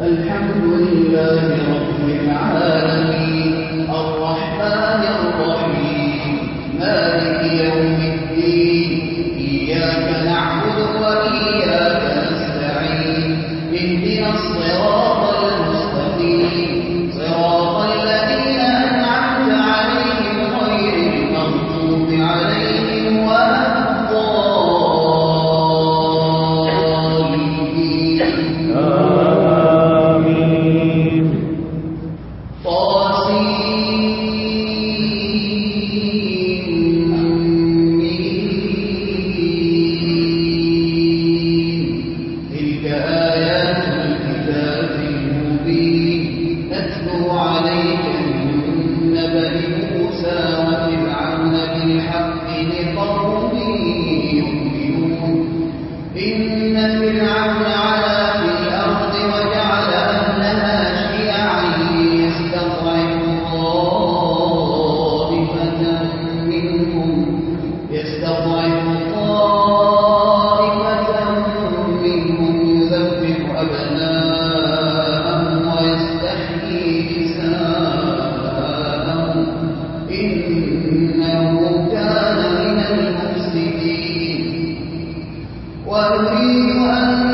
الحمد لله رب العالمين الرحمن الرحيم مالك يوم كان وأريد أن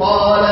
قال